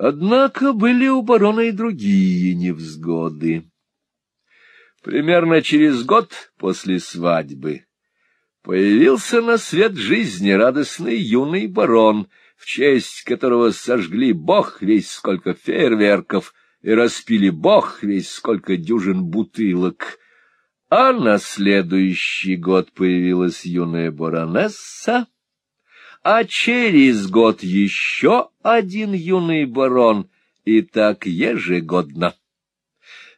Однако были у барона и другие невзгоды. Примерно через год после свадьбы появился на свет жизнерадостный юный барон, в честь которого сожгли бог весь сколько фейерверков и распили бог весь сколько дюжин бутылок. А на следующий год появилась юная баронесса, а через год еще один юный барон, и так ежегодно.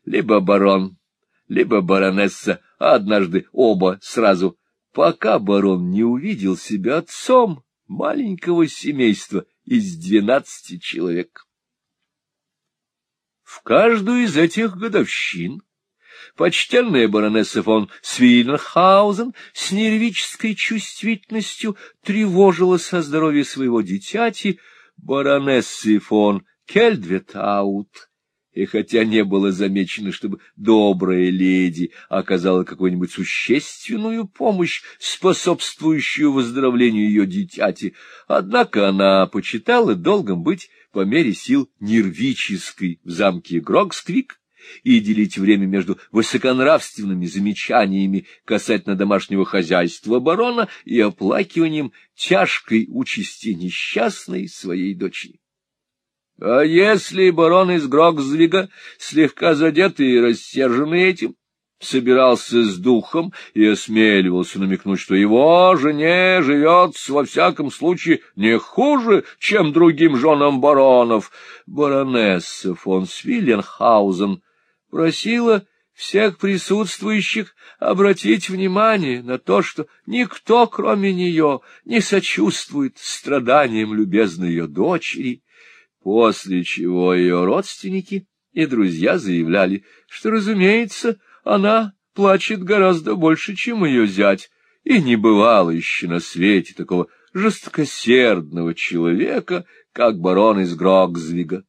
Либо барон, либо баронесса, а однажды оба сразу, пока барон не увидел себя отцом маленького семейства из двенадцати человек. В каждую из этих годовщин почтенная баронесса фон Свильнхаузен с нервической чувствительностью тревожилась о здоровье своего дитяти, баронессы фон Кельдветаут. И хотя не было замечено, чтобы добрая леди оказала какую-нибудь существенную помощь, способствующую выздоровлению ее дитяти, однако она почитала долгом быть по мере сил нервической в замке Грогсквик и делить время между высоконравственными замечаниями касательно домашнего хозяйства барона и оплакиванием тяжкой участи несчастной своей дочери. А если барон из Грокзвига, слегка задетый и рассерженный этим, собирался с духом и осмеливался намекнуть, что его жене живет во всяком случае не хуже, чем другим женам баронов, баронесса фон Свилленхаузен просила всех присутствующих обратить внимание на то, что никто, кроме нее, не сочувствует страданиям любезной ее дочери, после чего ее родственники и друзья заявляли, что, разумеется, она плачет гораздо больше, чем ее зять, и не бывало еще на свете такого жесткосердного человека, как барон из Грогзвига.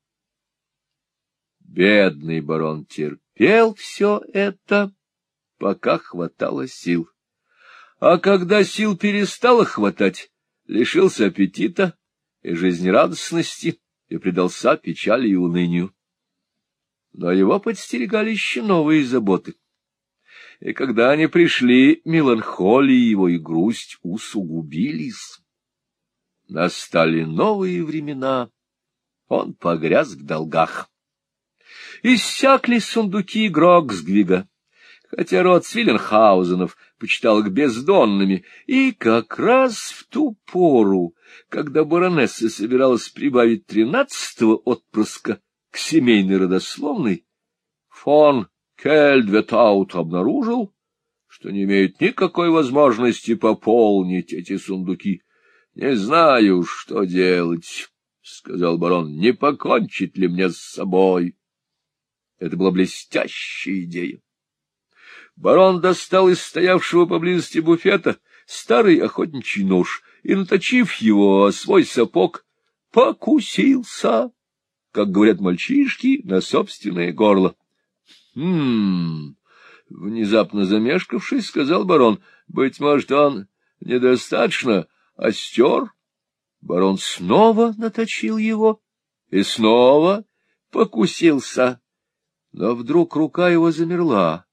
Бедный барон терпел все это, пока хватало сил. А когда сил перестало хватать, лишился аппетита и жизнерадостности, и предался печали и унынию. Но его подстерегали еще новые заботы. И когда они пришли, меланхолия его и грусть усугубились. Настали новые времена, он погряз в долгах. Иссякли сундуки Гроксгвига, хотя род Свиленхаузенов почитал их бездонными, и как раз в ту пору, когда баронесса собиралась прибавить тринадцатого отпрыска к семейной родословной, фон Кельдветаут обнаружил, что не имеет никакой возможности пополнить эти сундуки. — Не знаю, что делать, — сказал барон, — не покончить ли мне с собой? Это была блестящая идея. Барон достал из стоявшего поблизости буфета старый охотничий нож и, наточив его о свой сапог, покусился, как говорят мальчишки, на собственное горло. — Хм... — внезапно замешкавшись, сказал барон. — Быть может, он недостаточно остер? Барон снова наточил его и снова покусился. Но вдруг рука его замерла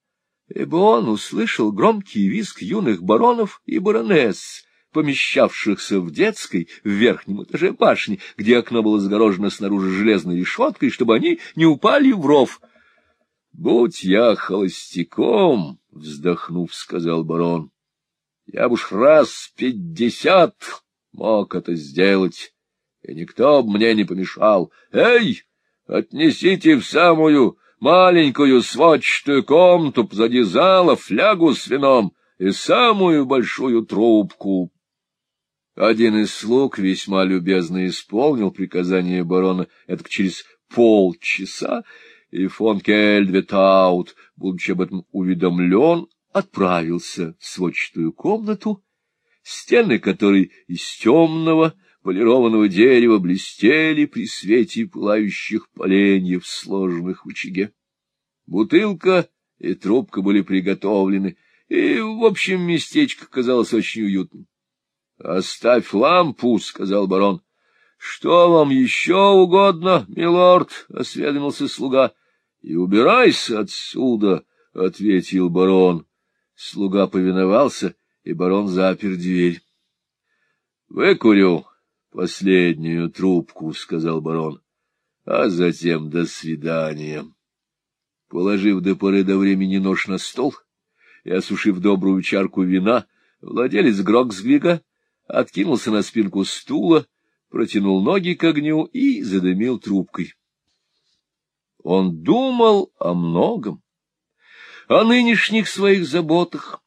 ибо он услышал громкий визг юных баронов и баронесс, помещавшихся в детской в верхнем этаже башни, где окно было загорожено снаружи железной решеткой, чтобы они не упали в ров. — Будь я холостяком, — вздохнув, сказал барон, — я бы уж раз пятьдесят мог это сделать, и никто бы мне не помешал. Эй, отнесите в самую маленькую сводчатую комнату позади зала, флягу с вином и самую большую трубку. Один из слуг весьма любезно исполнил приказание барона это через полчаса, и фон Кельдветаут, будучи об этом уведомлен, отправился в сводчатую комнату, стены которой из темного, полированного дерева блестели при свете пылающих поленьев, сложенных в очаге. Бутылка и трубка были приготовлены, и, в общем, местечко казалось очень уютным. — Оставь лампу, — сказал барон. — Что вам еще угодно, милорд? — осведомился слуга. — И убирайся отсюда, — ответил барон. Слуга повиновался, и барон запер дверь. — Выкурю последнюю трубку, — сказал барон, — а затем до свидания. Положив до поры до времени нож на стол и осушив добрую чарку вина, владелец Гроксгвига откинулся на спинку стула, протянул ноги к огню и задымил трубкой. Он думал о многом, о нынешних своих заботах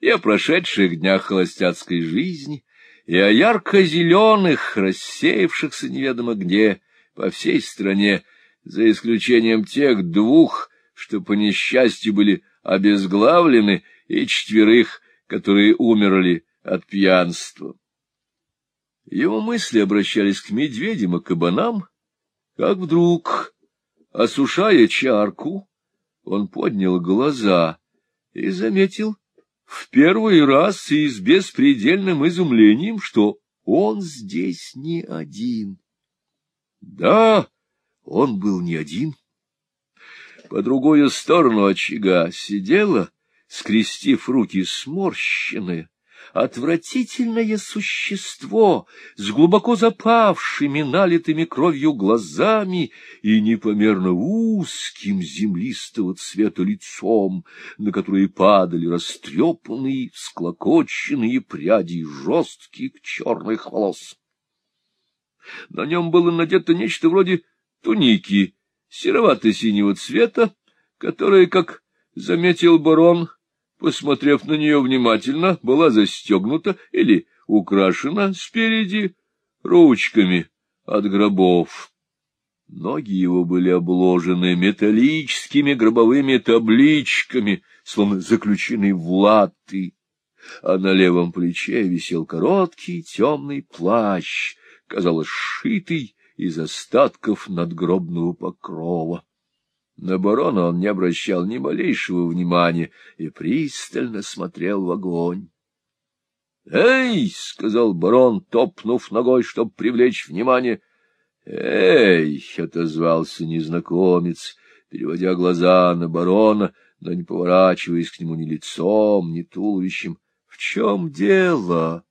и о прошедших днях холостяцкой жизни, и о ярко-зеленых, рассеявшихся неведомо где, по всей стране, за исключением тех двух, что по несчастью были обезглавлены, и четверых, которые умерли от пьянства. Его мысли обращались к медведям и кабанам, как вдруг, осушая чарку, он поднял глаза и заметил в первый раз и с беспредельным изумлением, что он здесь не один. Да, он был не один. По другую сторону очага сидела, скрестив руки сморщенная, отвратительное существо с глубоко запавшими, налитыми кровью глазами и непомерно узким землистого цвета лицом, на которое падали растрепанные, склокоченные пряди жестких черных волос. На нем было надето нечто вроде туники серовато-синего цвета, которая, как заметил барон, посмотрев на нее внимательно, была застегнута или украшена спереди ручками от гробов. Ноги его были обложены металлическими гробовыми табличками, словно заключены в латы, а на левом плече висел короткий темный плащ, казалось, сшитый из остатков надгробного покрова. На барона он не обращал ни малейшего внимания и пристально смотрел в огонь. «Эй!» — сказал барон, топнув ногой, чтобы привлечь внимание. «Эй!» — отозвался незнакомец, переводя глаза на барона, но не поворачиваясь к нему ни лицом, ни туловищем. «В чем дело?»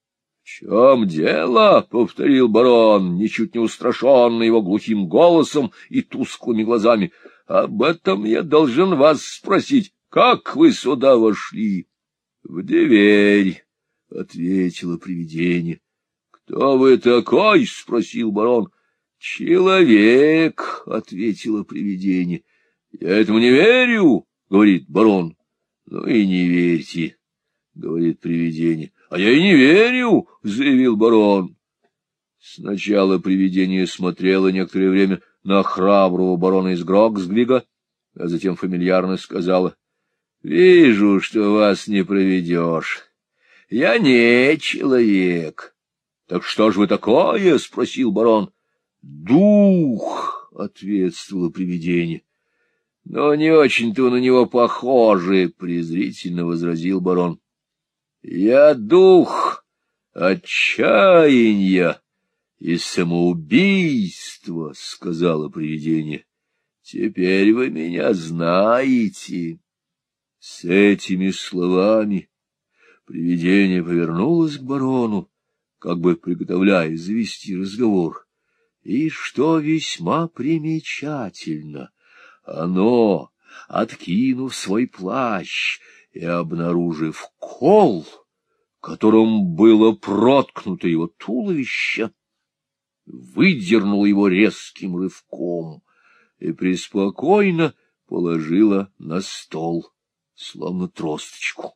— В чем дело? — повторил барон, ничуть не устрашенный его глухим голосом и тусклыми глазами. Об этом я должен вас спросить. Как вы сюда вошли? — В дверь, — ответило привидение. — Кто вы такой? — спросил барон. — Человек, — ответило привидение. — Я этому не верю, — говорит барон. — Ну и не верьте, — говорит привидение. — А я и не верю, — заявил барон. Сначала привидение смотрело некоторое время на храброго барона из Гроксгвига, а затем фамильярно сказала, — Вижу, что вас не проведешь. Я не человек. — Так что ж вы такое? — спросил барон. — Дух, — ответствовало привидение. — Но не очень-то на него похожи, — презрительно возразил барон. — Я дух отчаяния и самоубийство, — сказала привидение. — Теперь вы меня знаете. С этими словами привидение повернулось к барону, как бы приготовляя завести разговор. И что весьма примечательно, оно, откинув свой плащ и обнаружив кол, которым было проткнуто его туловище, выдернула его резким рывком и преспокойно положила на стол, словно тросточку.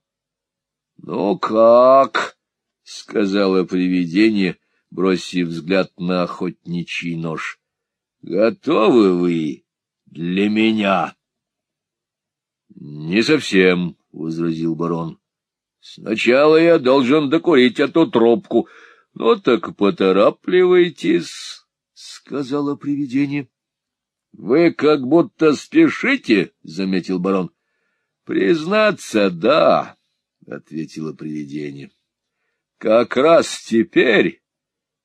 — Ну как? — сказала привидение, бросив взгляд на охотничий нож. — Готовы вы для меня? — Не совсем, — возразил барон. — Сначала я должен докурить эту трубку, —— Ну так поторапливайтесь, — сказала привидение. — Вы как будто спешите, — заметил барон. — Признаться, да, — ответило привидение. — Как раз теперь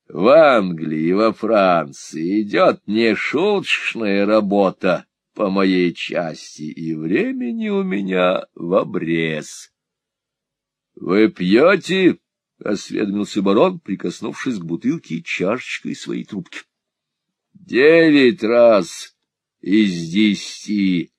В Англии и во Франции идет нешуточная работа по моей части, и времени у меня в обрез. — Вы пьете? — осведомился барон, прикоснувшись к бутылке чашечкой своей трубки. — Девять раз из десяти,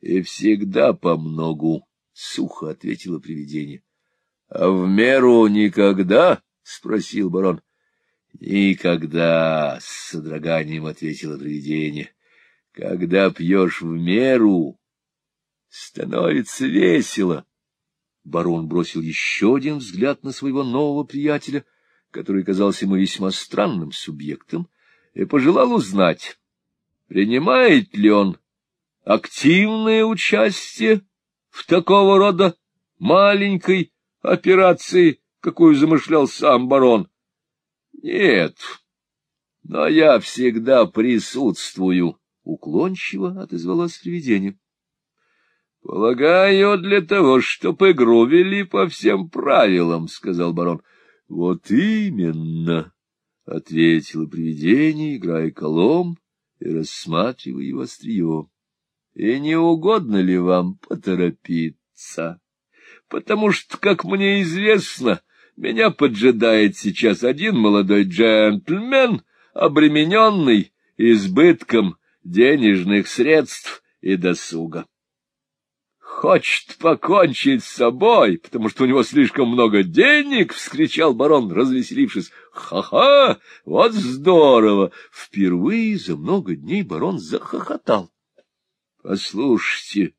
и всегда по многу, — сухо ответило привидение. — А в меру никогда? — спросил барон. — Никогда, — с содроганием ответило привидение. — Когда пьешь в меру, становится весело. Барон бросил еще один взгляд на своего нового приятеля, который казался ему весьма странным субъектом, и пожелал узнать, принимает ли он активное участие в такого рода маленькой операции, какую замышлял сам барон. — Нет, но я всегда присутствую, — уклончиво отозвалось привидение. — Полагаю, для того, чтоб игру вели по всем правилам, — сказал барон. — Вот именно, — ответило привидение, играя колом и рассматривая его острие. — И не угодно ли вам поторопиться? Потому что, как мне известно, меня поджидает сейчас один молодой джентльмен, обремененный избытком денежных средств и досуга. Хочет покончить с собой, потому что у него слишком много денег, — вскричал барон, развеселившись. Ха — вот здорово! Впервые за много дней барон захохотал. — Послушайте,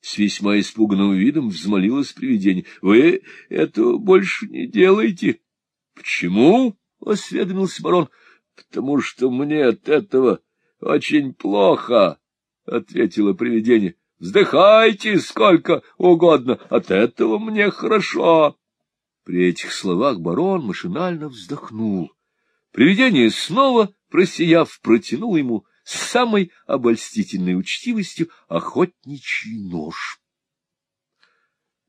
с весьма испуганным видом взмолилось привидение. — Вы это больше не делаете. — Почему? — осведомился барон. — Потому что мне от этого очень плохо, — ответило привидение. — Вздыхайте сколько угодно, от этого мне хорошо. При этих словах барон машинально вздохнул. Привидение снова, просияв, протянул ему с самой обольстительной учтивостью охотничий нож.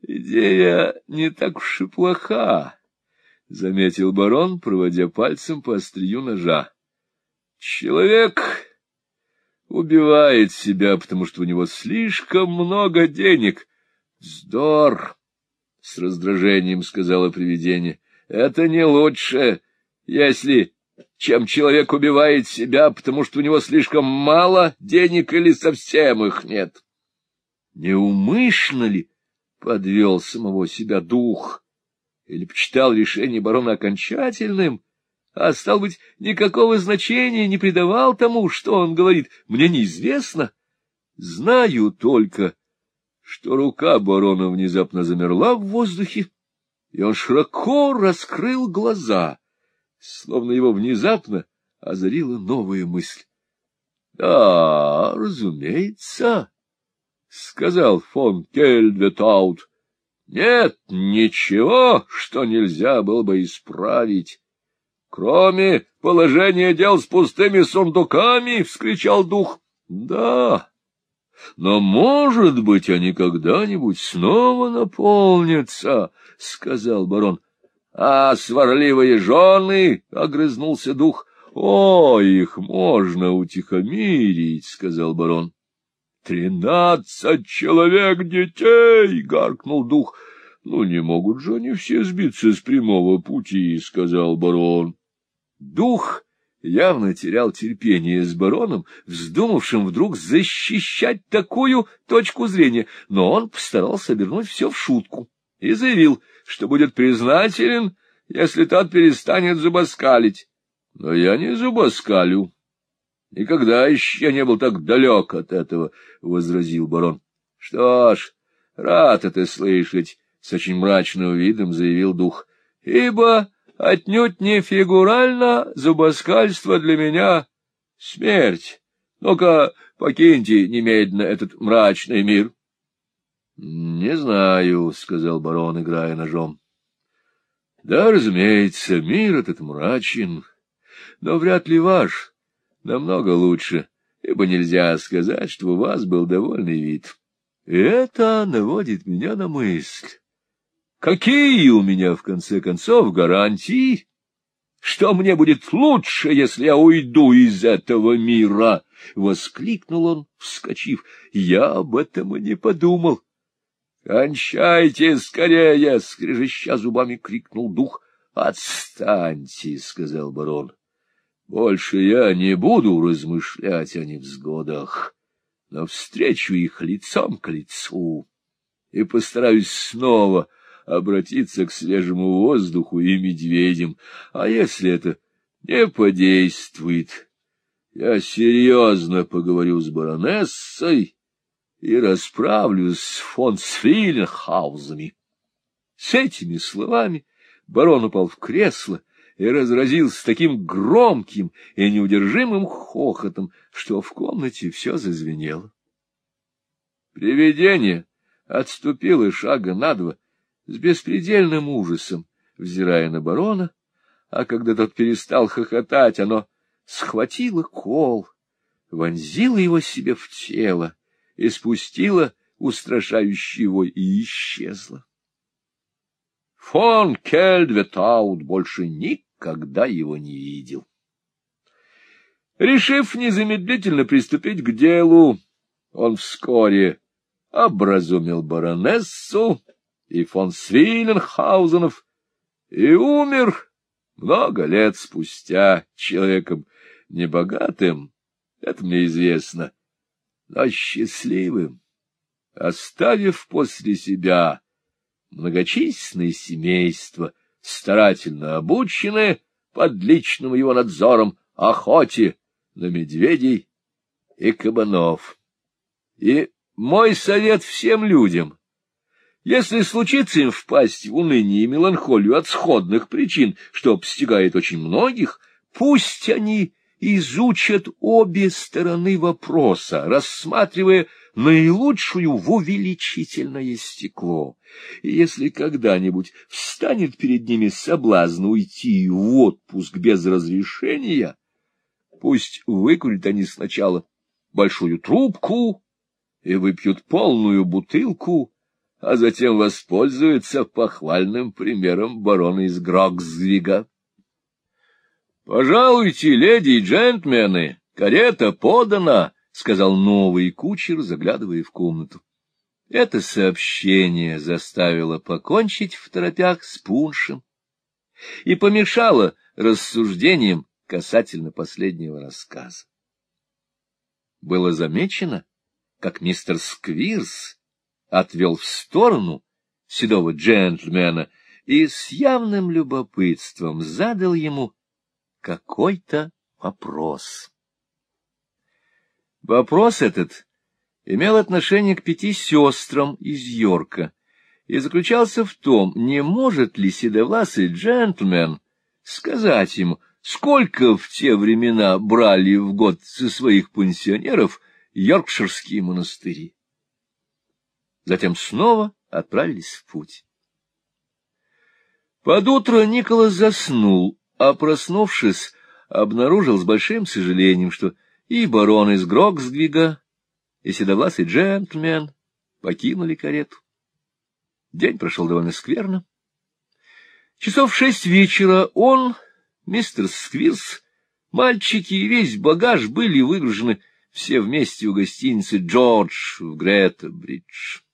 «Идея не так уж и плоха», — заметил барон, проводя пальцем по острию ножа. «Человек убивает себя, потому что у него слишком много денег. Вздор!» — с раздражением сказала привидение. «Это не лучше, если чем человек убивает себя, потому что у него слишком мало денег или совсем их нет. Неумышленно ли подвел самого себя дух, или почитал решение барона окончательным, а, стал быть, никакого значения не придавал тому, что он говорит, мне неизвестно. Знаю только, что рука барона внезапно замерла в воздухе, и он широко раскрыл глаза — словно его внезапно озарила новая мысль. — Да, разумеется, — сказал фон Кельдветаут. — Нет ничего, что нельзя было бы исправить. — Кроме положения дел с пустыми сундуками, — вскричал дух. — Да, но, может быть, они когда-нибудь снова наполнятся, — сказал барон. — А сварливые жены, — огрызнулся дух, — о, их можно утихомирить, — сказал барон. — Тринадцать человек детей, — гаркнул дух. — Ну, не могут же они все сбиться с прямого пути, — сказал барон. Дух явно терял терпение с бароном, вздумавшим вдруг защищать такую точку зрения, но он постарался обернуть все в шутку и заявил, что будет признателен, если тот перестанет зубоскалить. Но я не зубоскалю. Никогда еще не был так далек от этого, — возразил барон. — Что ж, рад это слышать, — с очень мрачным видом заявил дух, — ибо отнюдь не фигурально зубоскальство для меня смерть. Ну-ка, покиньте немедленно этот мрачный мир. — Не знаю, — сказал барон, играя ножом. — Да, разумеется, мир этот мрачен, но вряд ли ваш, намного лучше, ибо нельзя сказать, что у вас был довольный вид. Это наводит меня на мысль. Какие у меня, в конце концов, гарантии, что мне будет лучше, если я уйду из этого мира? — воскликнул он, вскочив. — Я об этом и не подумал. — Кончайте скорее! — скрежеща зубами крикнул дух. — Отстаньте, — сказал барон. — Больше я не буду размышлять о невзгодах, но встречу их лицом к лицу и постараюсь снова обратиться к свежему воздуху и медведям. А если это не подействует, я серьезно поговорю с баронессой и расправлюсь с фон Свильнхаузами. С этими словами барон упал в кресло и разразился таким громким и неудержимым хохотом, что в комнате все зазвенело. Привидение отступило шага на два, с беспредельным ужасом, взирая на барона, а когда тот перестал хохотать, оно схватило кол, вонзило его себе в тело и спустило устрашающий вой и исчезло. Фон Кельдветаут больше никогда его не видел. Решив незамедлительно приступить к делу, он вскоре образумил баронессу, и фон Свиленхаузенов, и умер много лет спустя человеком небогатым, это мне известно, но счастливым, оставив после себя многочисленное семейство, старательно обученное под личным его надзором охоте на медведей и кабанов. И мой совет всем людям — если случится им впасть в уныние и меланхолию от сходных причин, что постигает очень многих, пусть они изучат обе стороны вопроса, рассматривая наилучшую в увеличительное стекло. И если когда-нибудь встанет перед ними соблазн уйти в отпуск без разрешения, пусть выкурят они сначала большую трубку и выпьют полную бутылку, а затем воспользуется похвальным примером барона из Гроксвига. — Пожалуйте, леди и джентльмены, карета подана, — сказал новый кучер, заглядывая в комнату. Это сообщение заставило покончить в торопях с пуншем и помешало рассуждениям касательно последнего рассказа. Было замечено, как мистер Сквирс отвел в сторону седого джентльмена и с явным любопытством задал ему какой-то вопрос. Вопрос этот имел отношение к пяти сестрам из Йорка и заключался в том, не может ли седовласый джентльмен сказать ему, сколько в те времена брали в год со своих пансионеров йоркширские монастыри затем снова отправились в путь. Под утро Николас заснул, а, проснувшись, обнаружил с большим сожалением, что и барон из Гроксдвига, и седовласый джентльмен покинули карету. День прошел довольно скверно. Часов шесть вечера он, мистер Сквирс, мальчики и весь багаж были выгружены все вместе у гостиницы «Джордж» в Грета-Бридж.